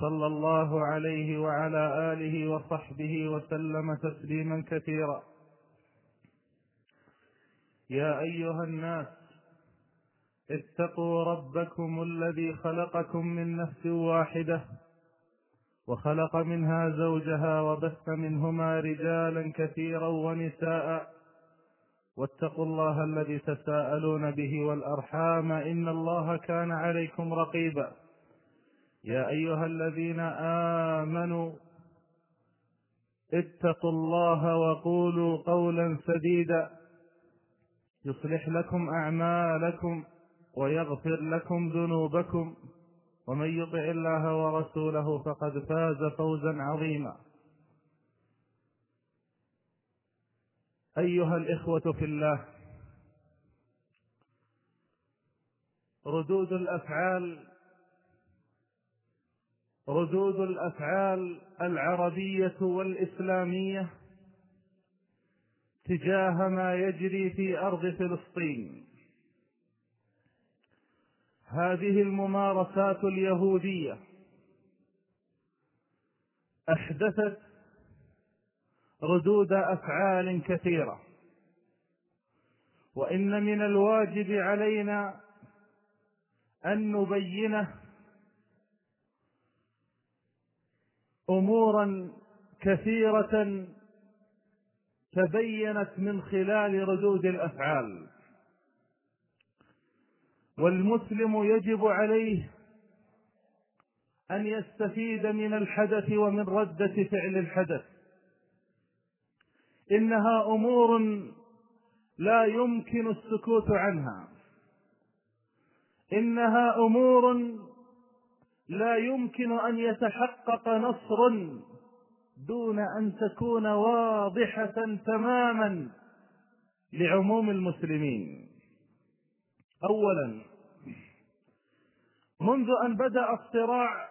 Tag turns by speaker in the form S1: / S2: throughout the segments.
S1: صلى الله عليه وعلى آله وصحبه وسلم تسليما كثيرا. يا أيها الناس اتقوا ربكم الذي خلقكم من نفس واحدة وخلق منها زوجها وبث منهما رجالا كثيرا ونساء. واتقوا الله الذي تساءلون به والأرحام إن الله كان عليكم رقيبا. يا أيها الذين آمنوا اتقوا الله وقولوا قولا سديدا يصلح لكم أعمالكم ويغفر لكم ذنوبكم ومن يطع الله ورسوله فقد فاز فوزا عظيما أيها الإخوة في الله ردود الأفعال ردود الأفعال العربية والإسلامية تجاه ما يجري في أرض فلسطين. هذه الممارسات اليهودية أحدثت ردود أفعال كثيرة وإن من الواجب علينا أن نبينه أمورا كثيرة تبينت من خلال ردود الأفعال. والمسلم يجب عليه أن يستفيد من الحدث ومن ردة فعل الحدث. إنها أمور لا يمكن السكوت عنها. إنها أمور لا يمكن أن يتحقق نصر دون أن تكون واضحة تماما لعموم المسلمين. اولا منذ أن بدأ الصراع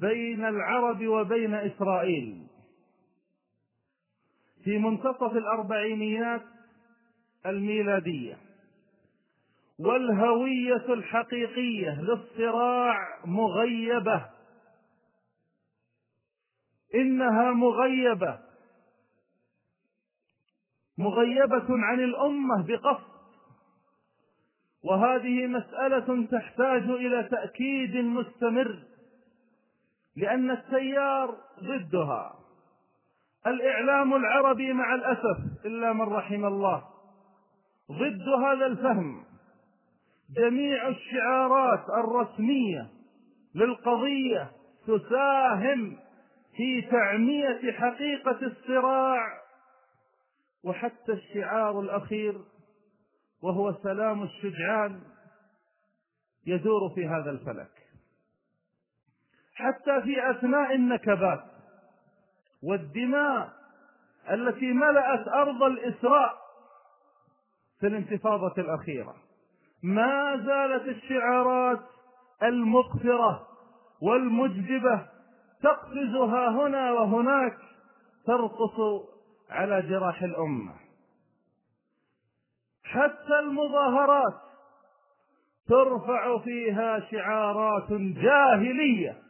S1: بين العرب وبين إسرائيل في منتصف الأربعينيات الميلادية والهوية الحقيقية للصراع مغيبة. إنها مغيبة. مغيبة عن الأمة بقصد. وهذه مسألة تحتاج إلى تأكيد مستمر لأن التيار ضدها. الإعلام العربي مع الأسف إلا من رحم الله ضد هذا الفهم جميع الشعارات الرسمية للقضية تساهم في تعمية حقيقة الصراع وحتى الشعار الأخير وهو سلام الشجعان يدور في هذا الفلك. حتى في أثناء النكبات والدماء التي ملأت أرض الإسراء في الانتفاضة الأخيرة. ما زالت الشعارات المقفرة والمجدبة تقفز ها هنا وهناك ترقص على جراح الأمة. حتى المظاهرات ترفع فيها شعارات جاهلية.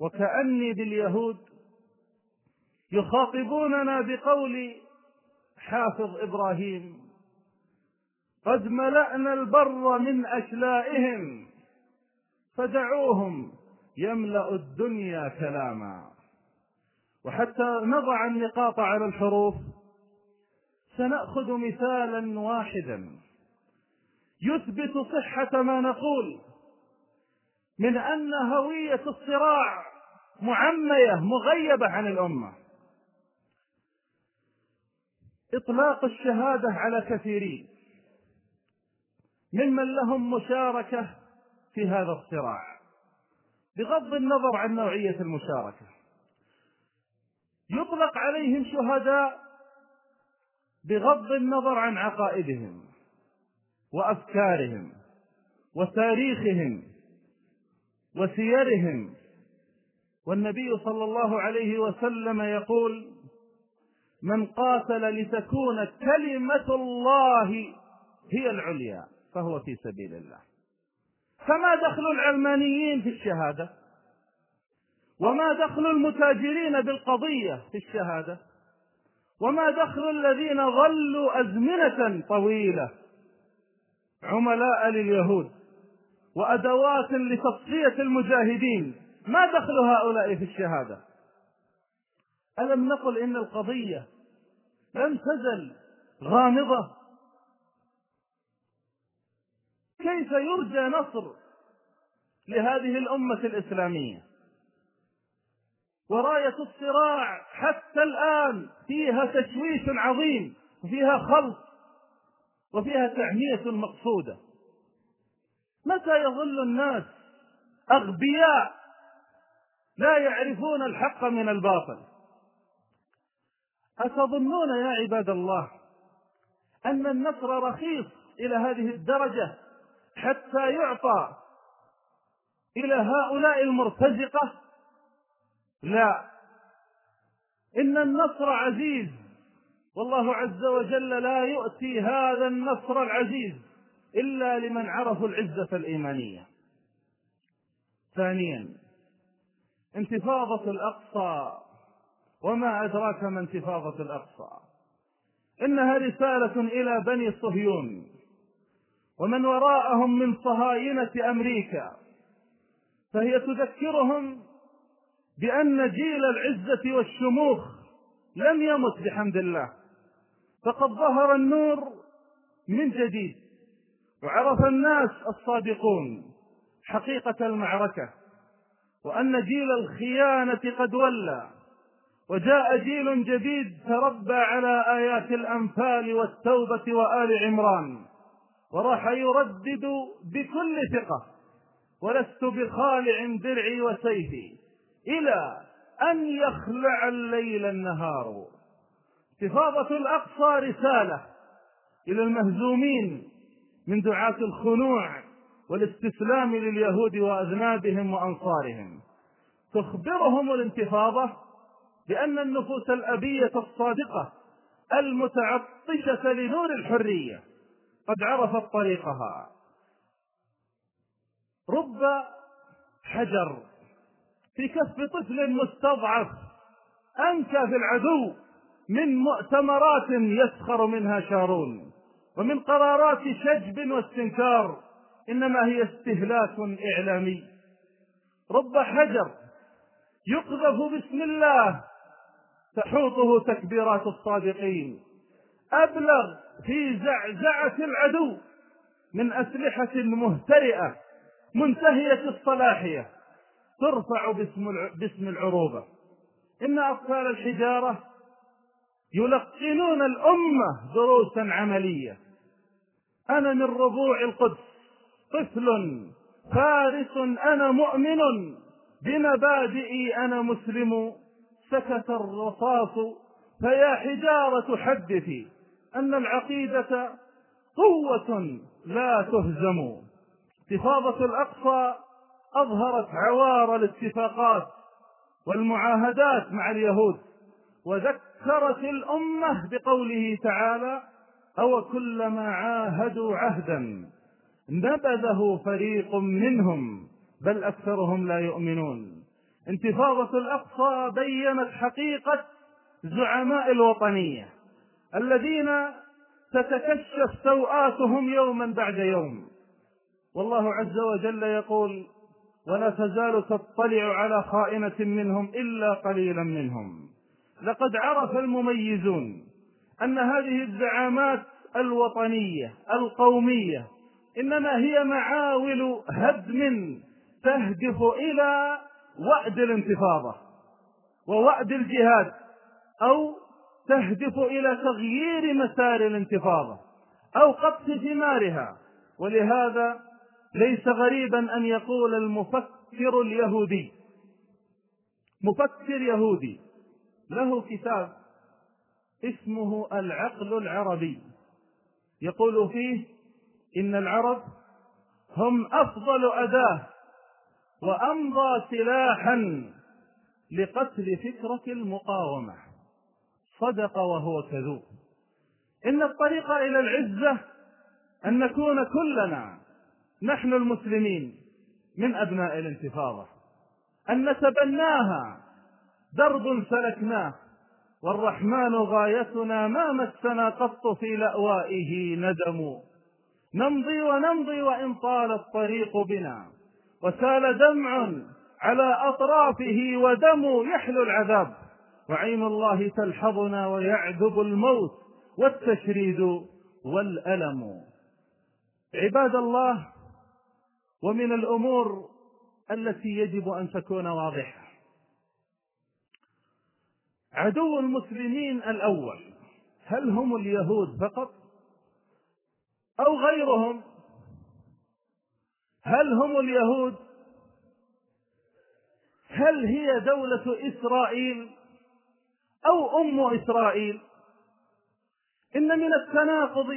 S1: وكأني باليهود يخاطبوننا بقول حافظ إبراهيم قد ملأنا البر من أشلائهم. فدعوهم يملأ الدنيا كلاما. وحتى نضع النقاط على الحروف سنأخذ مثالا واحدا. يثبت صحة ما نقول من أن هوية الصراع معمية مغيبة عن الأمة. إطلاق الشهادة على كثيرين. ممن لهم مشاركة في هذا الصراع. بغض النظر عن نوعية المشاركة. يطلق عليهم شهداء بغض النظر عن عقائدهم وأفكارهم وتاريخهم وسيرهم. والنبي صلى الله عليه وسلم يقول من قاتل لتكون كلمة الله هي العليا. فهو في سبيل الله. فما دخل العلمانيين في الشهادة؟ وما دخل المتاجرين بالقضية في الشهادة؟ وما دخل الذين ظلوا أزمنة طويلة؟ عملاء لليهود وأدوات لتصفية المجاهدين. ما دخل هؤلاء في الشهادة؟ ألم نقل إن القضية لم تزل غامضة؟ كيف يرجى نصر لهذه الأمة الإسلامية؟ وراية الصراع حتى الآن فيها تشويش عظيم وفيها خلط وفيها تعمية مقصودة. متى يظل الناس أغبياء لا يعرفون الحق من الباطل؟ أتظنون يا عباد الله أن النصر رخيص إلى هذه الدرجة؟ حتى يعطى إلى هؤلاء المرتزقة. لا إن النصر عزيز. والله عز وجل لا يؤتي هذا النصر العزيز إلا لمن عرفوا العزة الإيمانية. ثانيا انتفاضة الأقصى. وما أدراك ما انتفاضة الأقصى؟ إنها رسالة إلى بني صهيون. ومن وراءهم من صهاينة أمريكا فهي تذكرهم بأن جيل العزة والشموخ لم يمت بحمد الله فقد ظهر النور من جديد وعرف الناس الصادقون حقيقة المعركة وأن جيل الخيانة قد ولى وجاء جيل جديد تربى على آيات الأنفال والتوبة وآل عمران. وراح يردد بكل ثقة. ولست بخالع درعي وسيفي إلى أن يخلع الليل النهار. انتفاضة الأقصى رسالة إلى المهزومين من دعاة الخنوع والاستسلام لليهود وأذنابهم وأنصارهم. تخبرهم الانتفاضة بأن النفوس الأبية الصادقة المتعطشة لنور الحرية. قد عرفت طريقها. رب حجر في كف طفل مستضعف أنكى في العدو من مؤتمرات يسخر منها شارون ومن قرارات شجب واستنكار إنما هي استهلاك إعلامي. رب حجر يقذف باسم الله تحوطه تكبيرات الصادقين. أبلغ في زعزعة العدو من أسلحة مهترئة منتهية الصلاحية ترفع باسم باسم العروبة. إن اطفال الحجارة يلقنون الأمة دروسا عملية. أنا من ربوع القدس طفل فارس أنا مؤمن بمبادئي أنا مسلم سكت الرصاص فيا حجارة حدثي. أن العقيدة قوة لا تهزم. انتفاضة الأقصى أظهرت عوار الاتفاقات والمعاهدات مع اليهود وذكرت الأمة بقوله تعالى أو كلما عاهدوا عهدا نبذه فريق منهم بل أكثرهم لا يؤمنون. انتفاضة الأقصى بينت حقيقة زعماء الوطنية. الذين تتكشف سوآتهم يوما بعد يوم. والله عز وجل يقول ولا تزال تطلع على خائنة منهم إلا قليلا منهم. لقد عرف المميزون أن هذه الزعامات الوطنية القومية إنما هي معاول هدم تهدف إلى وعد الانتفاضة ووعد الجهاد أو تهدف إلى تغيير مسار الانتفاضة أو قطف ثمارها. ولهذا ليس غريبا أن يقول المفكر اليهودي مفكر يهودي له كتاب اسمه العقل العربي. يقول فيه إن العرب هم أفضل أداة وأمضى سلاحا لقتل فكرة المقاومة. صدق وهو كذوب. إن الطريق إلى العزة أن نكون كلنا نحن المسلمين من أبناء الانتفاضة. أن نتبناها. درب سلكناه. والرحمن غايتنا ما مسنا قط في لأوائه ندم. نمضي ونمضي وإن طال الطريق بنا. وسال دمع على أطرافه ودم يحلو العذاب. وعين الله تلحظنا ويعذب الموت والتشريد والألم. عباد الله ومن الأمور التي يجب أن تكون واضحة. عدو المسلمين الأول هل هم اليهود فقط أو غيرهم؟ هل هم اليهود؟ هل هي دولة إسرائيل؟ أو أم إسرائيل إن من التناقض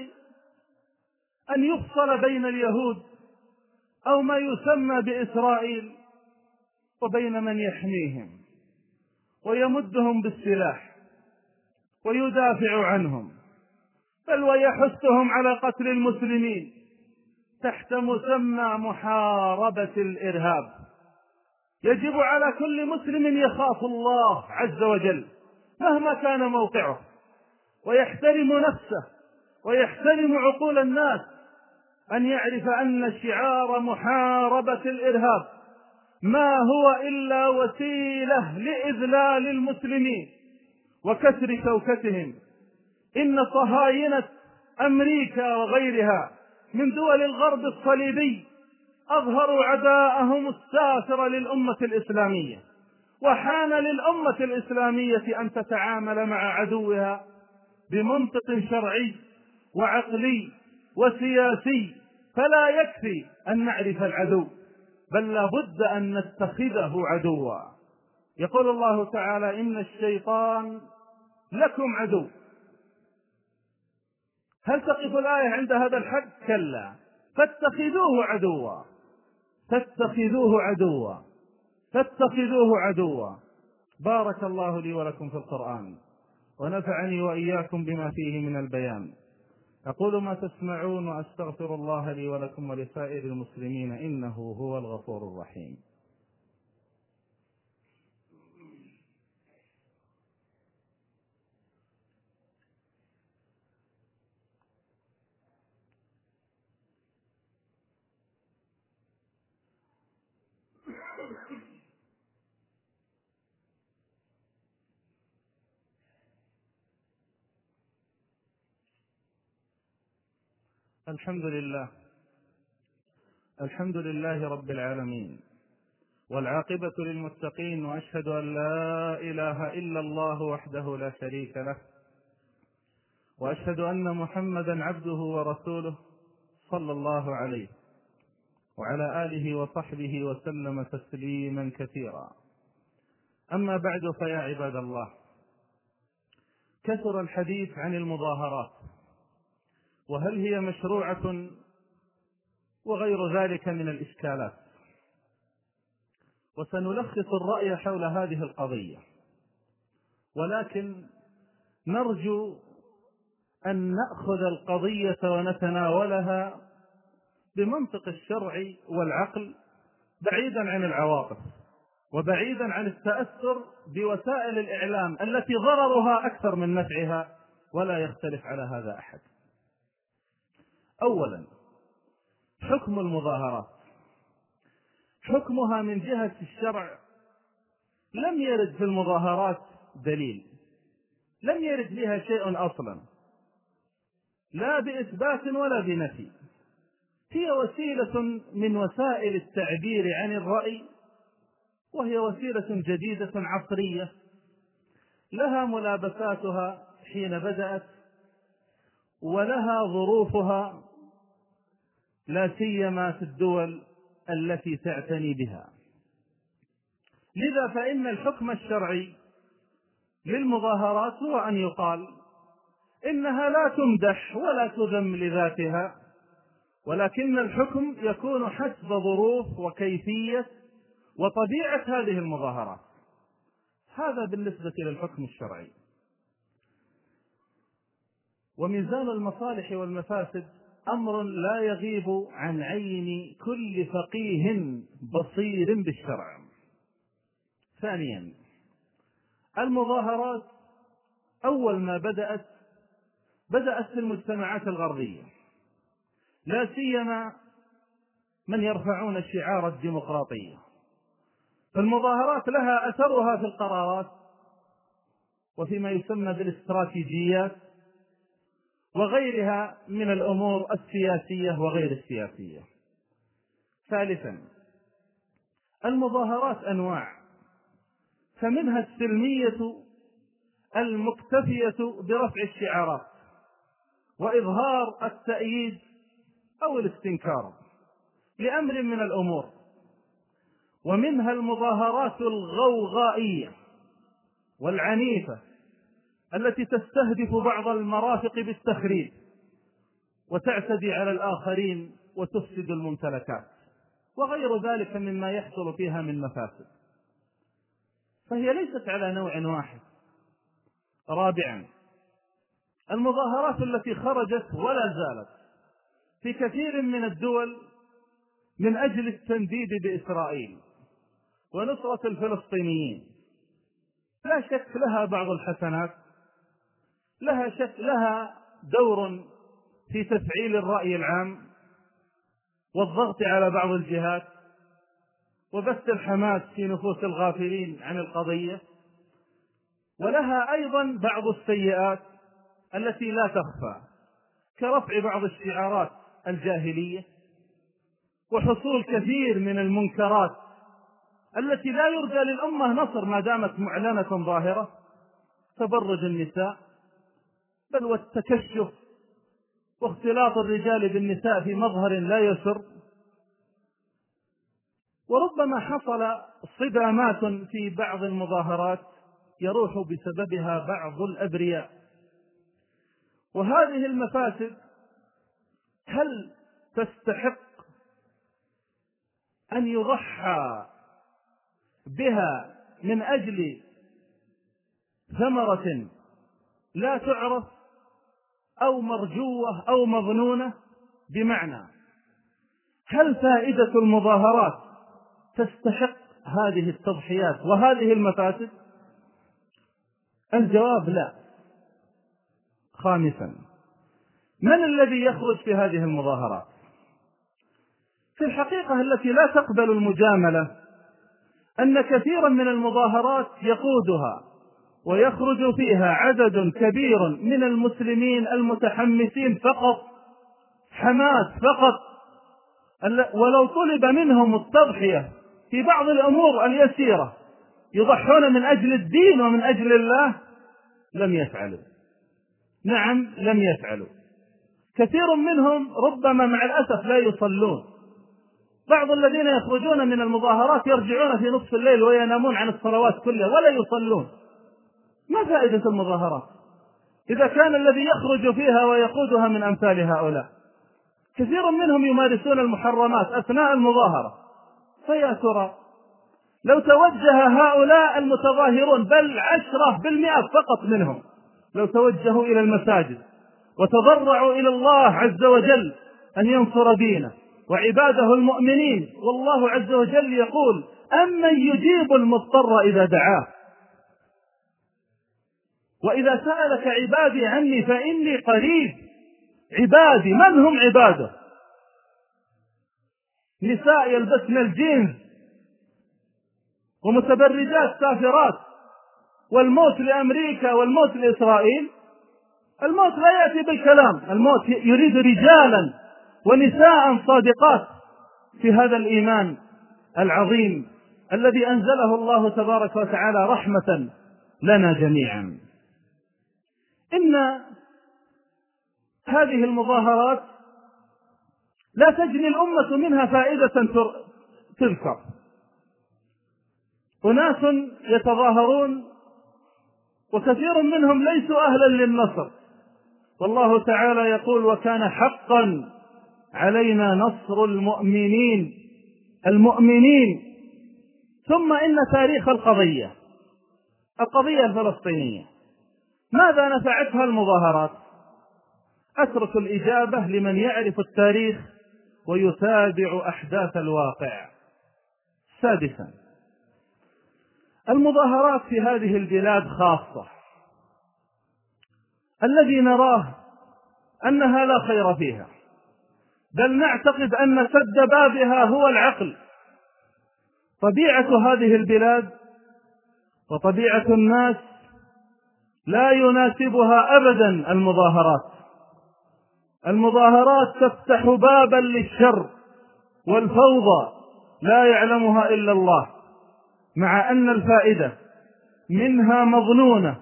S1: أن يفصل بين اليهود أو ما يسمى بإسرائيل وبين من يحميهم ويمدهم بالسلاح ويدافع عنهم بل ويحثهم على قتل المسلمين تحت مسمى محاربة الإرهاب. يجب على كل مسلم يخاف الله عز وجل. مهما كان موقعه. ويحترم نفسه ويحترم عقول الناس أن يعرف أن شعار محاربة الإرهاب ما هو إلا وسيلة لإذلال المسلمين وكسر شوكتهم. إن صهاينة أمريكا وغيرها من دول الغرب الصليبي أظهروا عداءهم السافر للأمة الإسلامية. وحان للأمة الإسلامية أن تتعامل مع عدوها بمنطق شرعي وعقلي وسياسي. فلا يكفي أن نعرف العدو بل لابد أن نتخذه عدوا. يقول الله تعالى إن الشيطان لكم عدو. هل تقف الآية عند هذا الحد؟ كلا. فاتخذوه عدوا. فاتخذوه عدوا. فاتخذوه عدوا. بارك الله لي ولكم في القرآن ونفعني وإياكم بما فيه من البيان. أقول ما تسمعون وأستغفر الله لي ولكم ولسائر المسلمين إنه هو الغفور الرحيم. الحمد لله. الحمد لله رب العالمين. والعاقبة للمتقين وأشهد أن لا إله إلا الله وحده لا شريك له. وأشهد أن محمدا عبده ورسوله صلى الله عليه وعلى آله وصحبه وسلم تسليما كثيرا. أما بعد فيا عباد الله كثر الحديث عن المظاهرات. وهل هي مشروعة وغير ذلك من الإشكالات؟ وسنلخص الرأي حول هذه القضية. ولكن نرجو أن نأخذ القضية ونتناولها بمنطق الشرع والعقل بعيدا عن العواطف وبعيدا عن التأثر بوسائل الإعلام التي ضررها أكثر من نفعها ولا يختلف على هذا أحد. أولا حكم المظاهرات. حكمها من جهة الشرع. لم يرد في المظاهرات دليل. لم يرد بها شيء أصلا. لا بإثبات ولا بنفي. هي وسيلة من وسائل التعبير عن الرأي وهي وسيلة جديدة عصرية. لها ملابساتها حين بدأت ولها ظروفها. لا سيما في الدول التي تعتني بها. لذا فإن الحكم الشرعي للمظاهرات هو أن يقال إنها لا تمدح ولا تذم لذاتها ولكن الحكم يكون حسب ظروف وكيفية وطبيعة هذه المظاهرات. هذا بالنسبة للحكم الشرعي. وميزان المصالح والمفاسد أمر لا يغيب عن عين كل فقيه بصير بالشرع. ثانيا المظاهرات أول ما بدأت بدأت في المجتمعات الغربية لا سيما من يرفعون شعار الديمقراطية فالمظاهرات لها أثرها في القرارات وفيما يسمى بالاستراتيجيات وغيرها من الأمور السياسية وغير السياسية. ثالثا المظاهرات أنواع. فمنها السلمية المكتفية برفع الشعارات وإظهار التأييد أو الاستنكار لأمر من الأمور. ومنها المظاهرات الغوغائية والعنيفة التي تستهدف بعض المرافق بالتخريب وتعتدي على الآخرين وتفسد الممتلكات وغير ذلك مما يحصل فيها من مفاسد. فهي ليست على نوع واحد. رابعا المظاهرات التي خرجت ولا زالت في كثير من الدول من أجل التنديد بإسرائيل ونصرة الفلسطينيين. لا شك لها بعض الحسنات لها شك لها دور في تفعيل الرأي العام والضغط على بعض الجهات وبث الحماس في نفوس الغافلين عن القضية. ولها أيضا بعض السيئات التي لا تخفى كرفع بعض الشعارات الجاهلية وحصول كثير من المنكرات التي لا يرجى للأمة نصر ما دامت معلنة ظاهرة تبرج النساء. بل والتكشف واختلاط الرجال بالنساء في مظهر لا يسر. وربما حصل صدامات في بعض المظاهرات يروح بسببها بعض الأبرياء. وهذه المفاسد هل تستحق أن يضحى بها من أجل ثمرة لا تعرف أو مرجوة أو مظنونة بمعنى. هل فائدة المظاهرات تستحق هذه التضحيات وهذه المفاسد؟ الجواب لا. خامسا من الذي يخرج في هذه المظاهرات؟ في الحقيقة التي لا تقبل المجاملة أن كثيرا من المظاهرات يقودها ويخرج فيها عدد كبير من المسلمين المتحمسين فقط حماس فقط. ولو طلب منهم التضحية في بعض الأمور اليسيرة يضحون من أجل الدين ومن أجل الله لم يفعلوا. نعم لم يفعلوا. كثير منهم ربما مع الأسف لا يصلون. بعض الذين يخرجون من المظاهرات يرجعون في نصف الليل وينامون عن الصلوات كلها ولا يصلون. ما فائدة المظاهرات؟ إذا كان الذي يخرج فيها ويقودها من أمثال هؤلاء كثير منهم يمارسون المحرمات أثناء المظاهرة. فيا ترى لو توجه هؤلاء المتظاهرون بل عشرة بالمئة فقط منهم لو توجهوا إلى المساجد وتضرعوا إلى الله عز وجل أن ينصر دينه وعباده المؤمنين والله عز وجل يقول أمن يجيب المضطر إذا دعاه؟ وإذا سألك عبادي عني فإني قريب. عبادي من هم عباده؟ نساء يلبسن الجينز ومتبرجات سافرات والموت لأمريكا والموت لإسرائيل. الموت لا يأتي بالكلام. الموت يريد رجالا ونساء صادقات في هذا الإيمان العظيم الذي أنزله الله تبارك وتعالى رحمة لنا جميعا. إن هذه المظاهرات لا تجني الأمة منها فائدة تذكر. أناس يتظاهرون وكثير منهم ليسوا أهلا للنصر. والله تعالى يقول وكان حقا علينا نصر المؤمنين المؤمنين. ثم إن تاريخ القضية القضية الفلسطينية. ماذا نفعتها المظاهرات؟ أترك الإجابة لمن يعرف التاريخ ويتابع أحداث الواقع. سادسا المظاهرات في هذه البلاد خاصة. الذي نراه أنها لا خير فيها بل نعتقد أن سد بابها هو العقل. طبيعة هذه البلاد وطبيعة الناس لا يناسبها أبدا المظاهرات. المظاهرات تفتح بابا للشر والفوضى لا يعلمها إلا الله مع أن الفائدة منها مظنونة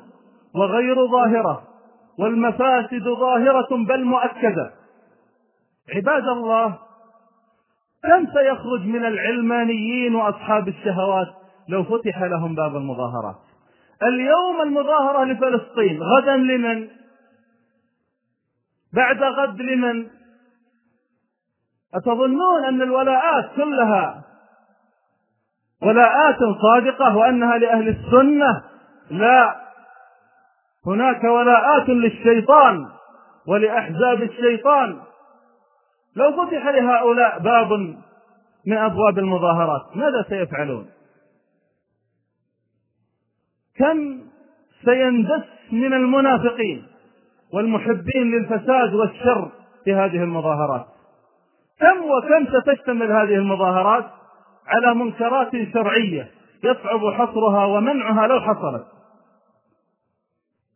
S1: وغير ظاهرة والمفاسد ظاهرة بل مؤكدة. عباد الله كم سيخرج من العلمانيين وأصحاب الشهوات لو فتح لهم باب المظاهرات؟ اليوم المظاهرة لفلسطين غدا لمن؟ بعد غد لمن؟ أتظنون أن الولاءات كلها ولاءات صادقة وأنها لأهل السنة؟ لا. هناك ولاءات للشيطان ولأحزاب الشيطان. لو فتح لهؤلاء باب من أبواب المظاهرات ماذا سيفعلون؟ كم سيندس من المنافقين والمحبين للفساد والشر في هذه المظاهرات؟ كم وكم ستشتمل هذه المظاهرات على منكرات شرعية يصعب حصرها ومنعها لو حصلت؟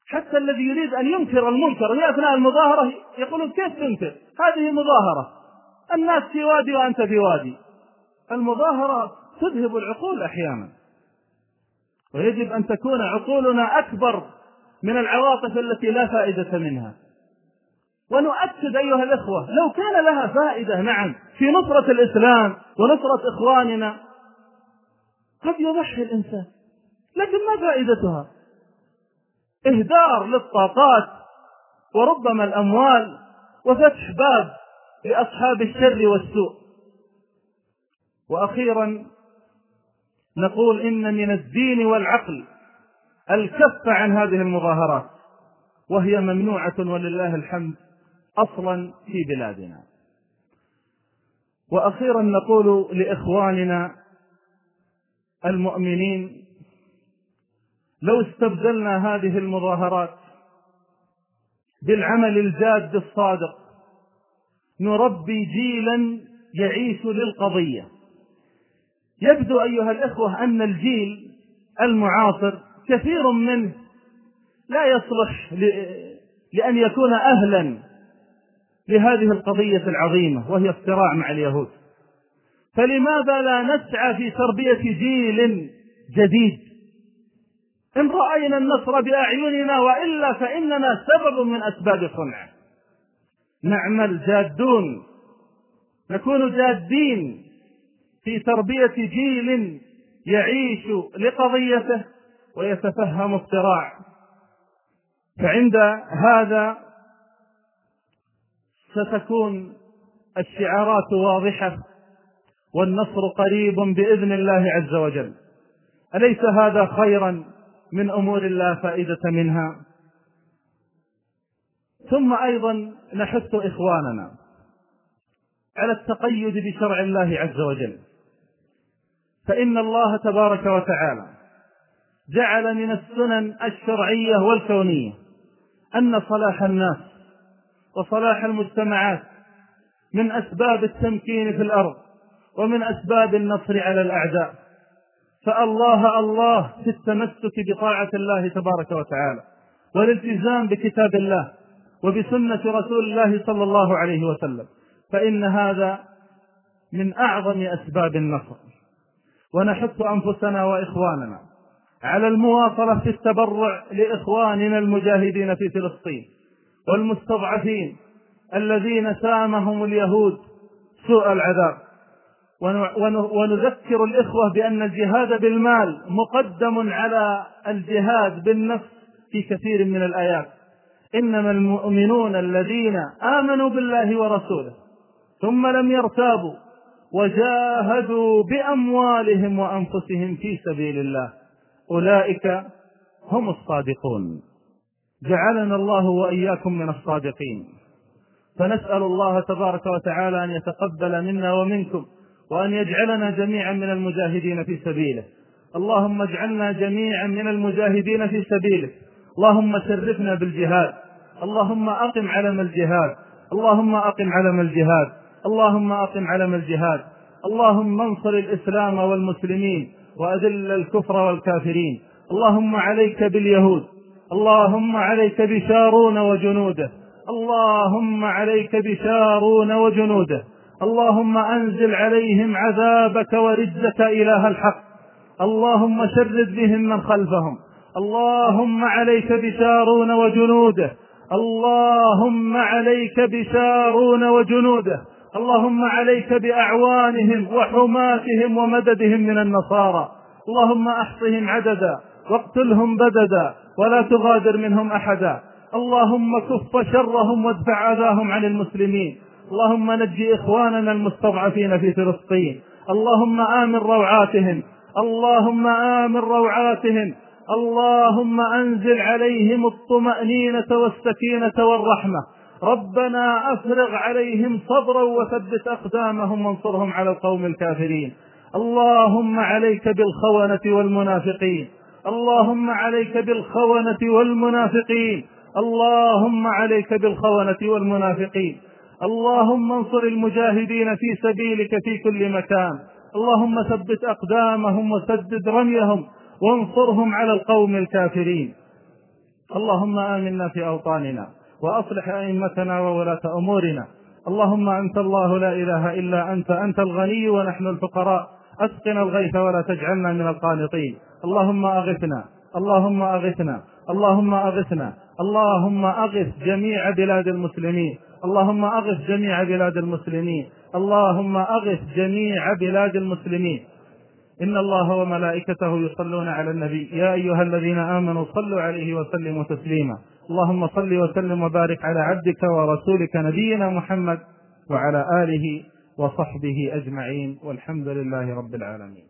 S1: حتى الذي يريد أن ينكر المنكر في اثناء المظاهرة يقولون كيف تنكر؟ هذه مظاهرة. الناس في وادي وأنت في وادي. المظاهرة تذهب العقول أحيانا. ويجب أن تكون عقولنا أكبر من العواطف التي لا فائدة منها. ونؤكد أيها الإخوة لو كان لها فائدة نعم في نصرة الإسلام ونصرة إخواننا قد يضحي الإنسان لكن ما فائدتها؟ إهدار للطاقات وربما الأموال وفتح باب لأصحاب الشر والسوء. وأخيرا نقول إن من الدين والعقل الكف عن هذه المظاهرات وهي ممنوعة ولله الحمد أصلا في بلادنا. وأخيرا نقول لإخواننا المؤمنين لو استبدلنا هذه المظاهرات بالعمل الجاد الصادق نربي جيلا يعيش للقضية. يبدو أيها الإخوة أن الجيل المعاصر كثير منه لا يصلح لأن يكون أهلا لهذه القضية العظيمة وهي الصراع مع اليهود. فلماذا لا نسعى في تربية جيل جديد؟ إن رأينا النصر بأعيننا وإلا فإننا سبب من أسباب صنعه. نعمل جادون نكون جادين. في تربية جيل يعيش لقضيته ويتفهم الصراع. فعند هذا ستكون الشعارات واضحة والنصر قريب بإذن الله عز وجل. أليس هذا خيرا من أمور لا فائدة منها؟ ثم أيضا نحث إخواننا على التقيد بشرع الله عز وجل. فإن الله تبارك وتعالى جعل من السنن الشرعية والكونية أن صلاح الناس وصلاح المجتمعات من أسباب التمكين في الأرض ومن أسباب النصر على الأعداء. فالله الله في التمسك بطاعة الله تبارك وتعالى والالتزام بكتاب الله وبسنة رسول الله صلى الله عليه وسلم. فإن هذا من أعظم أسباب النصر. ونحث أنفسنا وإخواننا على المواصلة في التبرع لإخواننا المجاهدين في فلسطين والمستضعفين الذين سامهم اليهود سوء العذاب. ونذكر الإخوة بأن الجهاد بالمال مقدم على الجهاد بالنفس في كثير من الآيات. إنما المؤمنون الذين آمنوا بالله ورسوله ثم لم يرتابوا وجاهدوا بأموالهم وأنفسهم في سبيل الله. أولئك هم الصادقون. جعلنا الله وإياكم من الصادقين. فنسأل الله تبارك وتعالى أن يتقبل منا ومنكم وأن يجعلنا جميعا من المجاهدين في سبيله. اللهم اجعلنا جميعا من المجاهدين في سبيلك اللهم شرفنا بالجهاد. اللهم أقم علم الجهاد. اللهم أقم علم الجهاد. اللهم أقم علم الجهاد اللهم انصر الإسلام والمسلمين وأذل الكفر والكافرين اللهم عليك باليهود اللهم عليك بشارون وجنوده اللهم عليك بشارون وجنوده اللهم أنزل عليهم عذابك ورجك إله الحق اللهم شرد بهم من خلفهم اللهم عليك بشارون وجنوده اللهم عليك بشارون وجنوده. اللهم عليك بأعوانهم وحماتهم ومددهم من النصارى. اللهم أحصهم عددا واقتلهم بددا ولا تغادر منهم أحدا. اللهم كف شرهم وادفع اذاهم عن المسلمين. اللهم نجي إخواننا المستضعفين في فلسطين. اللهم آمن روعاتهم. اللهم آمن روعاتهم. اللهم أنزل عليهم الطمأنينة والسكينة والرحمة. ربنا أفرغ عليهم صبرا وثبت أقدامهم وانصرهم على القوم الكافرين. اللهم عليك بالخونة والمنافقين. اللهم عليك بالخونة والمنافقين. اللهم عليك بالخونة والمنافقين. اللهم انصر المجاهدين في سبيلك في كل مكان. اللهم ثبت أقدامهم وسدد رميهم وانصرهم على القوم الكافرين. اللهم آمنا في أوطاننا. وأصلح أئمتنا وولاة أمورنا. اللهم أنت الله لا إله إلا أنت أنت الغني ونحن الفقراء. أسقنا الغيث ولا تجعلنا من القانطين. اللهم أغثنا اللهم أغثنا اللهم أغثنا اللهم أغث جميع بلاد المسلمين. اللهم أغث جميع بلاد المسلمين. اللهم أغث جميع بلاد المسلمين. إن الله وملائكته يصلون على النبي. يا أيها الذين آمنوا صلوا عليه وسلموا تسليما. اللهم صل وسلم وبارك على عبدك ورسولك نبينا محمد وعلى آله وصحبه أجمعين والحمد لله رب العالمين.